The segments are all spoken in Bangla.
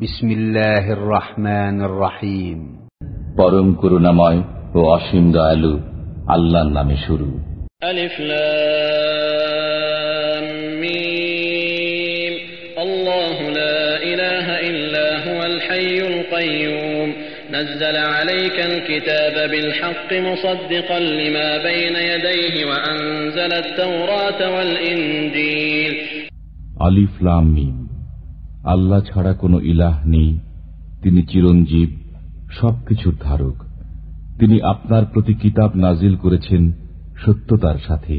بسم الله الرحمن الرحيم পরম করুণাময় ও অসীম দয়ালু আল্লাহর নামে শুরু ألف لام ميم الله لا إله إلا هو الحي القيوم نزل عليك الكتاب بالحق مصدقا لما بين يديه وأنزل التوراة والإنجيل আলিফ লাম মিম আল্লাহ ছাড়া কোনো ইলাহ নেই তিনি চিরঞ্জীব সবকিছুর ধারক তিনি আপনার প্রতি কিতাব নাজিল করেছেন সত্যতার সাথে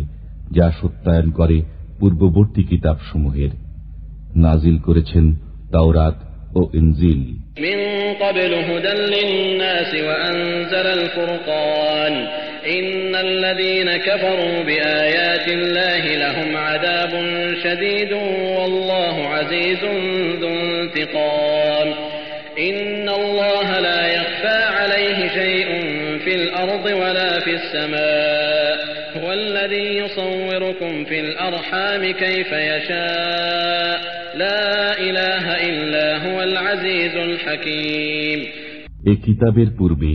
যা সত্যায়ন করে পূর্ববর্তী কিতাবসমূহের নাজিল করেছেন তাওরাত ও ইনজিল من قبل هدى للناس وأنزل الفرقان إن الذين كفروا بآيات الله لهم عذاب شديد والله عزيز ذو انتقام إن الله لا يخفى عليه شيء في الأرض ولا في السماء هو الذي يصوركم في الأرحام كيف يشاء لا إله إلا هو العزيز الحكيم এ কিতাবের পূর্বে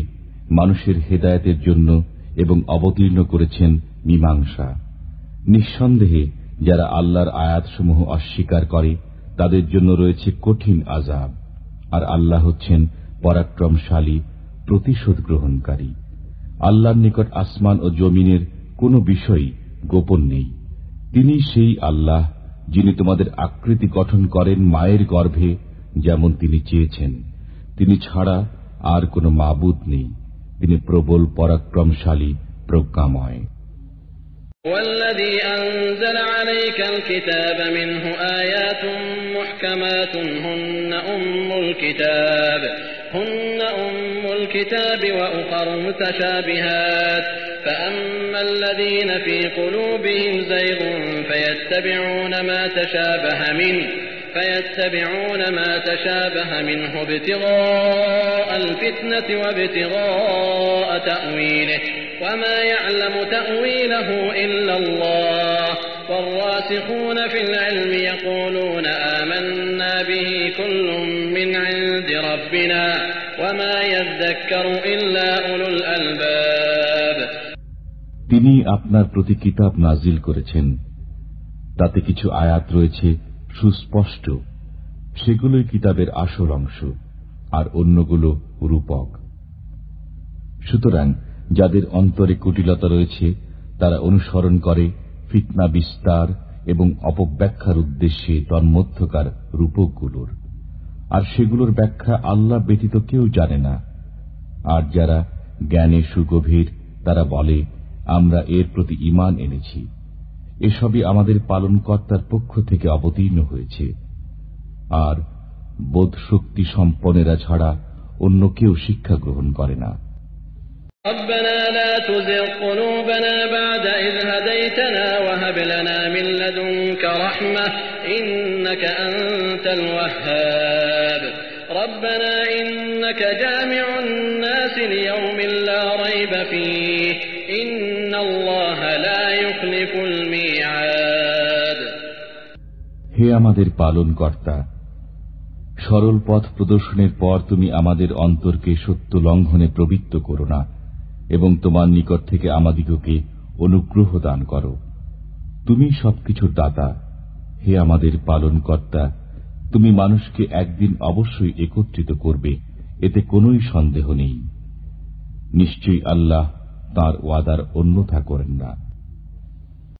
মানুষের হেদায়েতের জন্য এবং অবতীর্ণ করেছেন মীমাংসা। নিঃসন্দেহে যারা আল্লাহর আয়াতসমূহ অস্বীকার করে, তাদের জন্য রয়েছে কঠিন আজাব আর আল্লাহ হচ্ছেন পরাক্রমশালী প্রতিশোধ গ্রহণকারী আল্লাহর নিকট আসমান ও জমিনের কোনো বিষয়ই গোপন নেই। তিনি সেই আল্লাহ, যিনি তোমাদের আকৃতি গঠন করেন মায়ের গর্ভে, যেমন তিনি চেয়েছেন। তিনি ছাড়া আর কোনো মাবুদ নেই। তিনি প্রবল পরাক্রমশালী প্রজ্ঞাময় والذي أنزل عليك الكتاب منه آيات محكمات هن أم الكتاب هن أم الكتاب وأخر متشابهات فأما الذين في قلوبهم زيغ فيتبعون ما تشابه منه فيتبعون ما تشابه منه ابتغاء الفتنة وابتغاء تأويله وما يعلم تأويله إلا الله والراسخون في العلم يقولون آمنا به كل من عند ربنا وما يذكر إلا أولو الألباب তিনি আপনার প্রতি কিতাব নাজিল করেছেন তাতে কিছু আয়াত রয়েছে সুস্পষ্ট। সেগুলোই কিতাবের আসল অংশ, আর অন্যগুলো রূপক। সুতরাং যাদের অন্তরে কুটিলতা রয়েছে, তারা অনুসরণ করে, ফিতনা বিস্তার এবং অপব্যাখ্যার উদ্দেশ্যে তন্মধ্যকার রূপকগুলোর। আর সেগুলোর ব্যাখ্যা আল্লাহ ব্যতীত কেউ জানে না। আর যারা জ্ঞানে সুগভীর, তারা বলে, আমরা এর প্রতি ইমান এনেছি। এসবই আমাদের পালনকর্তার পক্ষ থেকে অবতীর্ণ হয়েছে আর বোধ শক্তি সম্পন্নেরা ছাড়া অন্য কেউ শিক্ষা গ্রহণ করে না ربنا لا تزغ قلوبنا بعد إذ هديتنا وهب لنا من لدنك رحمة إنك أنت الوهاب ربنا إنك جامع الناس ليوم لا ريب فيه আমাদের পালন কর্তা সরল পথ প্রদর্শনের পর তুমি আমাদের অন্তরকে সত্য লঙ্ঘনে প্রবৃত্ত করো না, এবং তোমার নিকট থেকে আমাদিগকে অনুগ্রহ দান করো। তুমি সবকিছুর দাতা, হে আমাদের পালন কর্তা তুমি মানুষকে একদিন অবশ্যই একত্রিত করবে, এতে কোনোই সন্দেহ নেই। নিশ্চয়ই আল্লাহ তার ওয়াদার অন্যথা করেন না।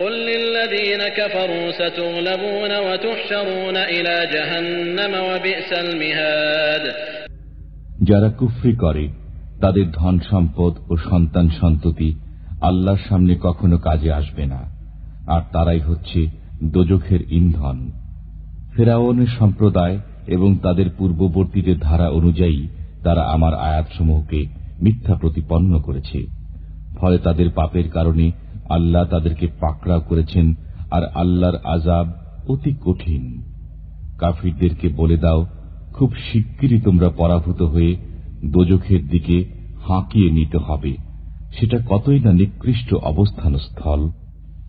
قل للذين كفروا ستغلبون وتحشرون إلى جهنم وبئس المهاد যারা কুফরি করে তাদের ধন সম্পদ ও সন্তান সন্ততি আল্লাহর সামনে কখনো কাজে আসবে না আর তারাই হচ্ছে দোজখের ইন্ধন ফেরাওনের সম্প্রদায় এবং তাদের পূর্ববর্তীদের ধারা অনুযায়ী তারা আমার আয়াতসমূহকে মিথ্যা প্রতিপন্ন করেছে ফলে তাদের পাপের কারণে আল্লাহ তাদেরকে পাকড়াও করেছেন আর আল্লাহর আজাব অতি কঠিন কাফিরদেরকে বলে দাও খুব শিগগিরই তোমরা পরাভূত হয়ে দোজখের দিকে হাঁকিয়ে নিতে হবে সেটা কতই না নিকৃষ্ট অবস্থান স্থল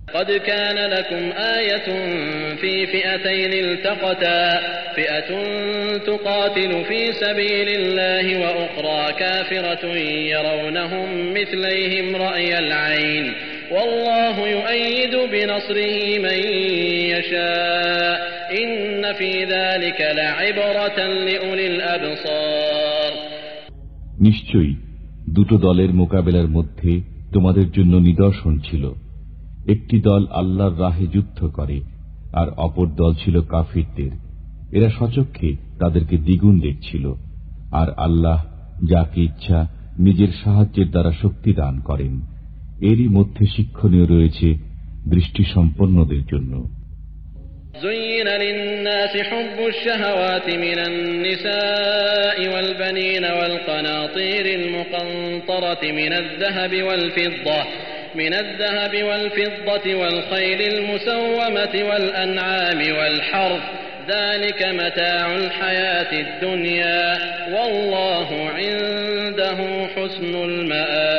قد كان لكم آية في فئتين التقتا فئة تقاتل في سبيل الله وأخرى كافرة يرونهم مثليهم رأي العين والله يؤيد بنصره من يشاء إن في ذلك لعبرة لأولي الأبصار নিশ্চয়ই দুটো দলের মোকাবেলার মধ্যে তোমাদের জন্য নিদর্শন ছিল একটি দল আল্লাহর রাহে যুদ্ধ করে আর অপর দল ছিল কাফিরদের এরা সচক্ষে তাদেরকে দ্বিগুণ দেখছিল আর আল্লাহ যাকে ইচ্ছা নিজের সাহায্যের দ্বারা শক্তি দান করেন এরই মধ্যে শিক্ষণীয় রয়েছে দৃষ্টিসম্পন্নদের জন্য زين للناس حب الشهوات من النساء والبنين والقناطير المقنطرة من الذهب والفضة من الذهب والفضة والخيل المسومة والأنعام والحرث ذلك متاع الحياة الدنيا والله عنده حسن المآب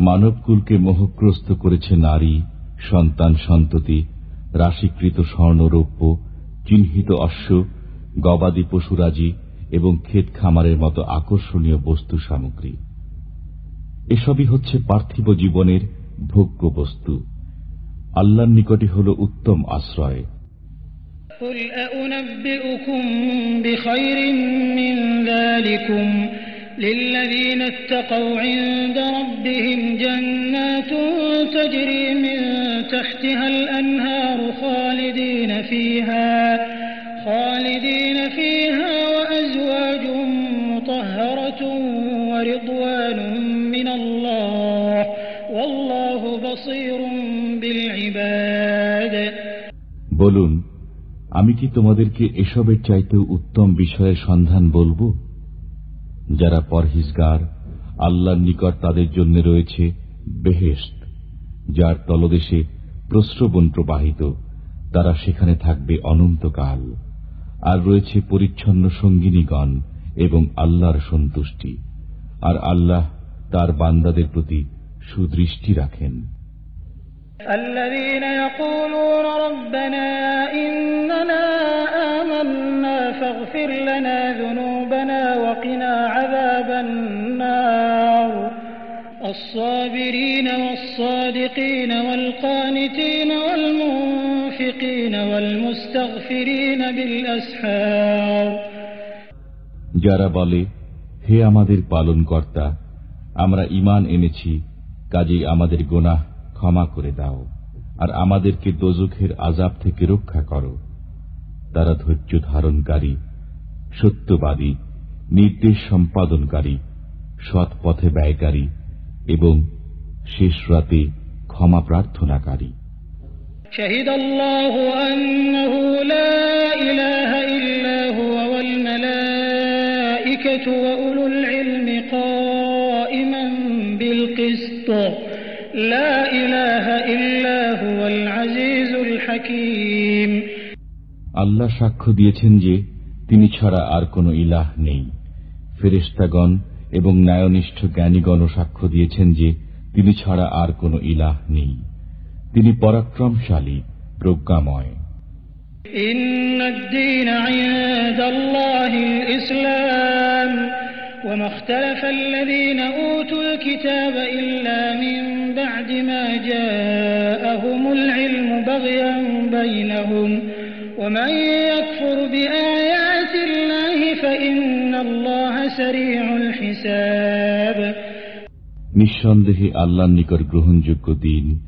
মানবকুলকে মোহগ্রস্ত করেছে নারী সন্তান সন্ততি রাশিকৃত স্বর্ণরৌপ্য চিহ্নিত অশ্ব গবাদি পশুরাজি এবং ক্ষেত খামারের মতো আকর্ষণীয় বস্তু সামগ্রী এসবই হচ্ছে পার্থিব জীবনের ভোগ্য বস্তু আল্লাহর নিকটে হল উত্তম আশ্রয় قل أنبئكم بخير من ذلكم للذين اتقوا عند ربهم جنات تجري من تحتها الأنهار خالدين فيها خالدين فيها وأزواج مطهرة ورضوان من الله والله بصير بالعباد বলুন আমি কি তোমাদেরকে এসবের চাইতেও উত্তম বিষয়ের সন্ধান বলবো যারা পরহিজগার আল্লাহর নিকট তাদের জন্য রয়েছে বেহেস্ত যার তলদেশে প্রস্রবণ প্রবাহিত তারা সেখানে থাকবে অনন্তকাল আর রয়েছে পরিচ্ছন্ন সঙ্গিনীগণ এবং আল্লাহর সন্তুষ্টি আর আল্লাহ তার বান্দাদের প্রতি সুদৃষ্টি রাখেন الذين يقولون ربنا إننا آمنا فاغفر لنا ذنوبنا وقنا عذاب النار الصابرين والصادقين والقانتين والمنفقين والمستغفرين بالأسحار যারা বলে হে আমাদের পালন কর্তা আমরা ইমান এনেছি কাজেই আমাদের গোনাহ ক্ষমা করে দাও আর আমাদেরকে দোজখের আজাব থেকে রক্ষা করো তারা ধৈর্য ধারণকারী সত্যবাদী নির্দেশ সম্পাদনকারী সৎ পথে ব্যয়কারী এবং শেষ রাতে ক্ষমা প্রার্থনাকারী شهد الله أنه لا إله إلا هو والملائكة وأولو العلم قائما بالقسط لا إله إلا هو العزيز الحكيم আল্লাহ সাক্ষ্য দিয়েছেন যে তিনি ছাড়া আর কোন ইলাহ নেই ফেরেস্তাগণ এবং ন্যায়নিষ্ঠ জ্ঞানীগণও সাক্ষ্য দিয়েছেন যে তিনি ছাড়া আর কোন ইলাহ নেই তিনি পরাক্রমশালী প্রজ্ঞাময় إن الدين عند الله الإسلام وما اختلف الذين أوتوا الكتاب إلا من بعد ما جاءهم العلم بغيا بينهم ومن يكفر بآيات নিঃসন্দেহে আল্লাহর নিকট গ্রহণযোগ্য দিন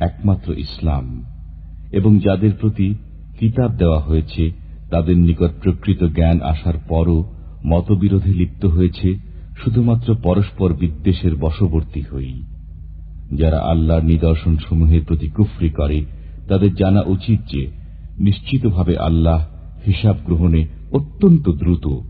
একমাত্র ইসলাম, এবং যাদের প্রতি কিতাব দেওয়া হয়েছে, তাদের নিকট প্রকৃত জ্ঞান আসার পরও মতবিরোধে লিপ্ত হয়েছে, শুধুমাত্র পরস্পর বিদ্বেষের বশবর্তী হই। যারা আল্লাহর নিদর্শন সমূহের প্রতি কুফরি করে, তাদের জানা উচিত যে, নিশ্চিতভাবে আল্লাহ হিসাব গ্রহণে অত্যন্ত দ্রুত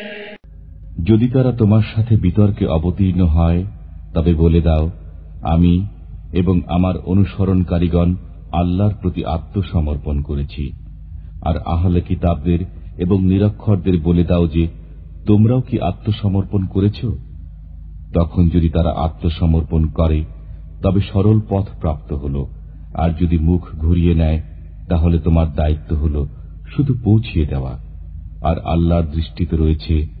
যদি তারা তোমার সাথে বিতর্কে অবতীর্ণ হয়, তবে বলে দাও, আমি এবং আমার অনুসরণকারীগণ আল্লাহর প্রতি আত্মসমর্পণ করেছি। আর আহলে কিতাবদের এবং নিরক্ষরদের বলে দাও যে, তোমরাও কি আত্মসমর্পণ করেছ? তখন যদি তারা আত্মসমর্পণ করে, তবে সরল পথ প্রাপ্ত হল। আর যদি মুখ ঘুরিয়ে নেয়, তাহলে তোমার দায়িত্ব হল শুধু পৌঁছিয়ে দেওয়া। আর আল্লাহর দৃষ্টিতে রয়েছে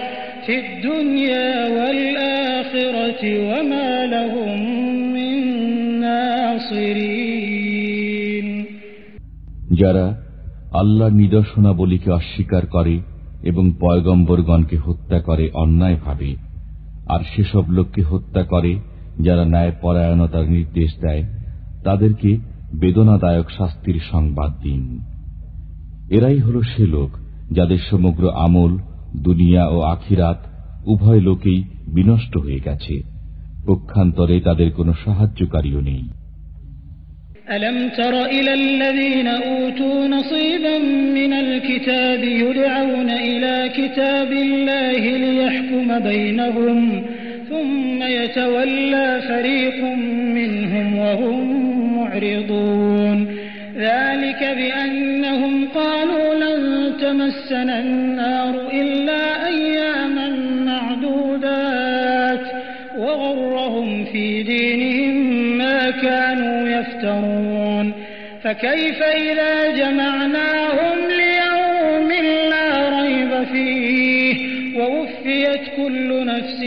যারা আল্লাহর নিদর্শনাবলীকে অস্বীকার করে এবং পয়গম্বরগণকে হত্যা করে অন্যায়ভাবে, আর সেসব লোককে হত্যা করে যারা ন্যায় পরায়ণতার নির্দেশ দেয়, তাদেরকে বেদনাদায়ক শাস্তির সংবাদ দিন। এরাই হল সে লোক যাদের সমগ্র আমল দুনিয়া ও আখিরাত উভয় লোকেই বিনষ্ট হয়ে গেছে পক্ষান্তরে তাদের কোনো সাহায্যকারীও নেই ألم تر إلى الذين أوتوا نصيبا من الكتاب يدعون إلى كتاب الله ليحكم بينهم ثم يتولى فريق منهم وهم معرضون ذلك بأنهم قالوا لن تمسنا النار فكيف إذا جمعناهم ليوم لا ريب فيه ووفيت كل نفس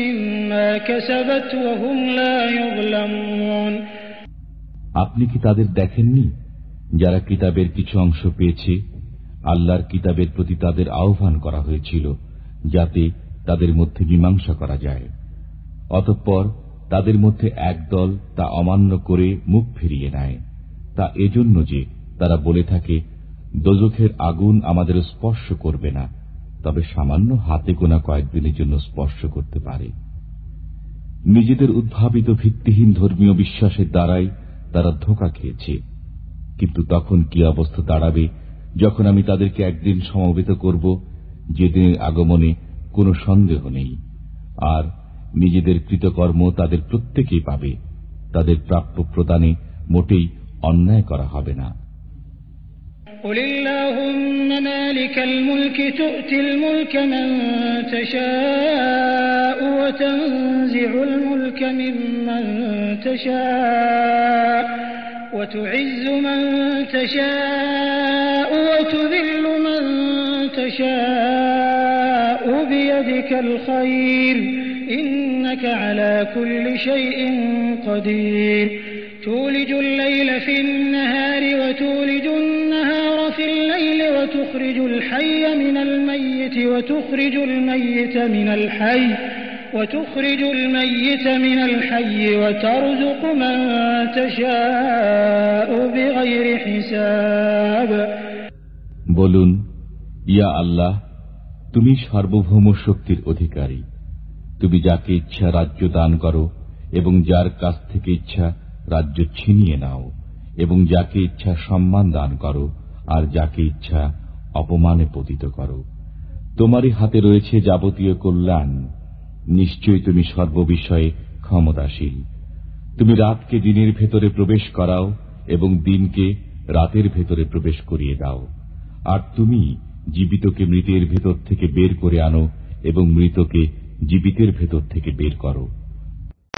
ما كسبت وهم لا يظلمون আপনি কি তাদের দেখেননি যারা কিতাবের কিছু অংশ পেয়েছে আল্লাহর কিতাবের প্রতি তাদের আহ্বান করা হয়েছিল যাতে তাদের মধ্যে মীমাংসা করা যায় অতঃপর তাদের মধ্যে একদল তা অমান্য করে মুখ ফিরিয়ে নেয় তা এজন্য যে তারা বলে থাকে, দোজখের আগুন আমাদের স্পর্শ করবে না, তবে সামান্য হাতে গোনা কয়েকদিনের জন্য স্পর্শ করতে পারে। নিজেদের উদ্ভাবিত ভিত্তিহীন ধর্মীয় বিশ্বাসের দ্বারাই তারা ধোকা খেয়েছে। কিন্তু তখন কি অবস্থা দাঁড়াবে যখন আমি তাদেরকে একদিন সমবেত করব, যেদিনের আগমনে কোনো সন্দেহ নেই। আর নিজেদের কৃতকর্ম তাদের প্রত্যেকেই পাবে, তাদের প্রাপ্য প্রদানে মোটেই অন্যায় করা হবে না قل اللهم مالك الملك تؤتي الملك من تشاء وتنزع الملك ممن تشاء وتعز من تشاء وتذل من تشاء بيدك الخير إنك على كل شيء قدير تولج الليل في النهار وتولج النهار في الليل وتخرج الحي من الميت وتخرج الميت من الحي وتخرج الميت من الحي وترزق من تشاء بغير حساب বলুন ইয়া আল্লাহ তুমি সার্বভৌম শক্তির অধিকারী তুমি যাকে ইচ্ছা রাজ্য দান করো এবং যার কাছ থেকে ইচ্ছা রাজ্য ছিনিয়ে নাও এবং যাকে ইচ্ছা সম্মান দান করো, আর যাকে ইচ্ছা অপমানে পতিত করো। তোমারই হাতে রয়েছে যাবতীয় কল্যাণ। নিশ্চয়ই তুমি সর্ববিষয়ে ক্ষমতাশীল। তুমি রাতকে দিনের ভেতরে প্রবেশ করাও এবং দিনকে রাতের ভেতরে প্রবেশ করিয়ে দাও। আর তুমি জীবিতকে মৃতের ভেতর থেকে বের করে আনো এবং মৃতকে জীবিতের ভেতর থেকে বের করো।